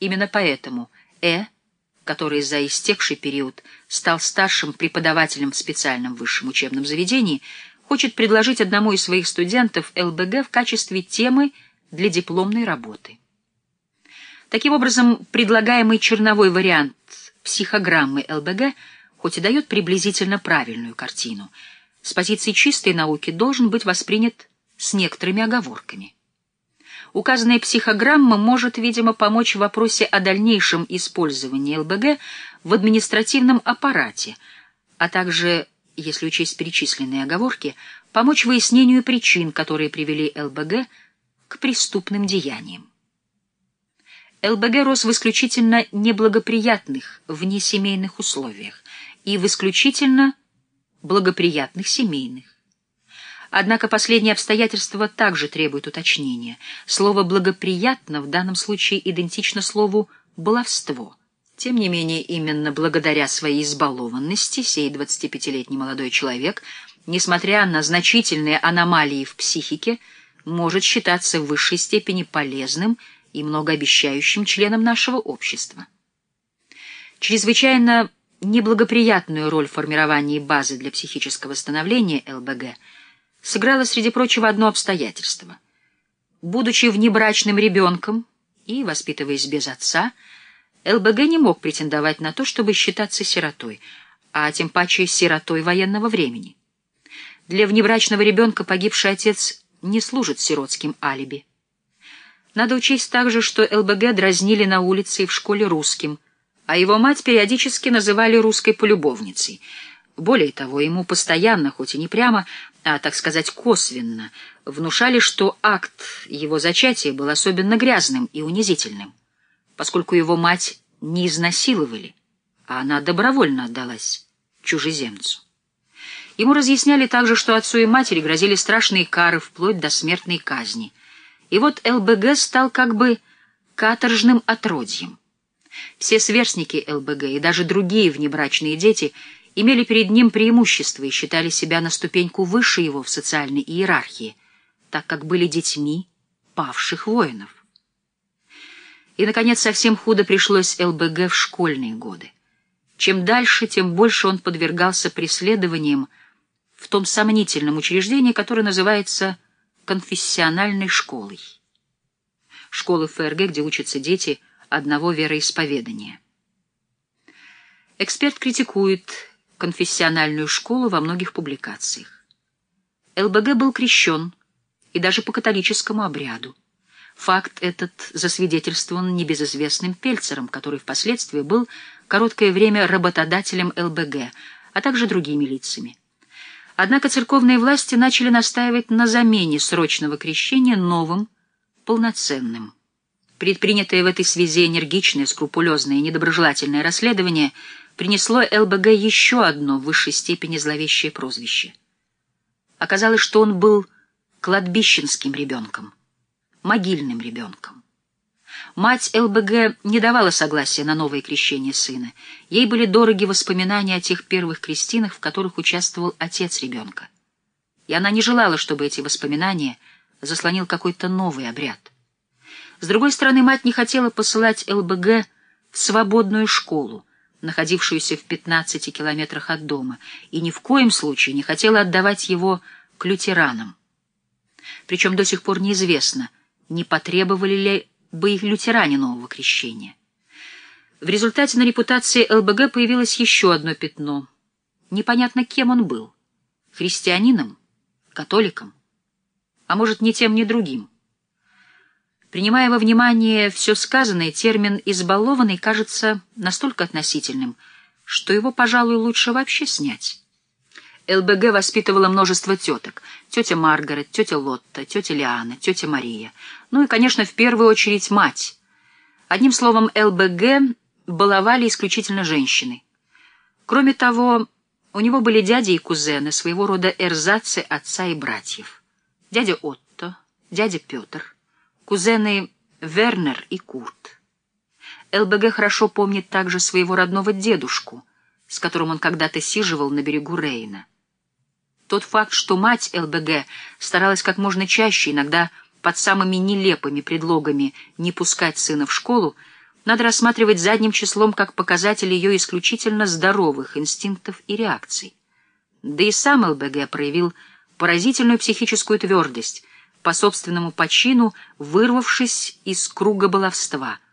Именно поэтому Э, который за истекший период стал старшим преподавателем в специальном высшем учебном заведении, хочет предложить одному из своих студентов ЛБГ в качестве темы для дипломной работы. Таким образом, предлагаемый черновой вариант психограммы ЛБГ хоть и дает приблизительно правильную картину, с позиции чистой науки должен быть воспринят с некоторыми оговорками. Указанная психограмма может, видимо, помочь в вопросе о дальнейшем использовании ЛБГ в административном аппарате, а также, если учесть перечисленные оговорки, помочь выяснению причин, которые привели ЛБГ к преступным деяниям. ЛБГ рос в исключительно неблагоприятных внесемейных условиях и в исключительно благоприятных семейных. Однако последние обстоятельства также требуют уточнения. Слово «благоприятно» в данном случае идентично слову «баловство». Тем не менее, именно благодаря своей избалованности сей 25-летний молодой человек, несмотря на значительные аномалии в психике, может считаться в высшей степени полезным и многообещающим членом нашего общества. Чрезвычайно неблагоприятную роль в формировании базы для психического становления ЛБГ – сыграло среди прочего одно обстоятельство. Будучи внебрачным ребенком и воспитываясь без отца, ЛБГ не мог претендовать на то, чтобы считаться сиротой, а тем паче сиротой военного времени. Для внебрачного ребенка погибший отец не служит сиротским алиби. Надо учесть также, что ЛБГ дразнили на улице и в школе русским, а его мать периодически называли русской полюбовницей — более того, ему постоянно, хоть и не прямо, а, так сказать, косвенно, внушали, что акт его зачатия был особенно грязным и унизительным, поскольку его мать не изнасиловали, а она добровольно отдалась чужеземцу. Ему разъясняли также, что отцу и матери грозили страшные кары вплоть до смертной казни. И вот ЛБГ стал как бы каторжным отродьем. Все сверстники ЛБГ и даже другие внебрачные дети — имели перед ним преимущество и считали себя на ступеньку выше его в социальной иерархии, так как были детьми павших воинов. И, наконец, совсем худо пришлось ЛБГ в школьные годы. Чем дальше, тем больше он подвергался преследованиям в том сомнительном учреждении, которое называется конфессиональной школой. Школы ФРГ, где учатся дети одного вероисповедания. Эксперт критикует конфессиональную школу во многих публикациях. ЛБГ был крещен, и даже по католическому обряду. Факт этот засвидетельствован небезызвестным Пельцером, который впоследствии был короткое время работодателем ЛБГ, а также другими лицами. Однако церковные власти начали настаивать на замене срочного крещения новым, полноценным. Предпринятое в этой связи энергичное, скрупулезное и недоброжелательное расследование – принесло ЛБГ еще одно в высшей степени зловещее прозвище. Оказалось, что он был кладбищенским ребенком, могильным ребенком. Мать ЛБГ не давала согласия на новое крещение сына. Ей были дороги воспоминания о тех первых крестинах, в которых участвовал отец ребенка. И она не желала, чтобы эти воспоминания заслонил какой-то новый обряд. С другой стороны, мать не хотела посылать ЛБГ в свободную школу, находившуюся в 15 километрах от дома, и ни в коем случае не хотела отдавать его к лютеранам. Причем до сих пор неизвестно, не потребовали ли бы их лютеране нового крещения. В результате на репутации ЛБГ появилось еще одно пятно. Непонятно, кем он был — христианином, католиком, а может, ни тем, ни другим. Принимая во внимание все сказанное, термин «избалованный» кажется настолько относительным, что его, пожалуй, лучше вообще снять. ЛБГ воспитывала множество теток. Тетя Маргарет, тетя Лотта, тетя Лиана, тетя Мария. Ну и, конечно, в первую очередь мать. Одним словом, ЛБГ баловали исключительно женщины. Кроме того, у него были дяди и кузены, своего рода эрзацы отца и братьев. Дядя Отто, дядя Петр — кузены Вернер и Курт. ЛБГ хорошо помнит также своего родного дедушку, с которым он когда-то сиживал на берегу Рейна. Тот факт, что мать ЛБГ старалась как можно чаще, иногда под самыми нелепыми предлогами, не пускать сына в школу, надо рассматривать задним числом как показатель ее исключительно здоровых инстинктов и реакций. Да и сам ЛБГ проявил поразительную психическую твердость, по собственному почину вырвавшись из круга баловства —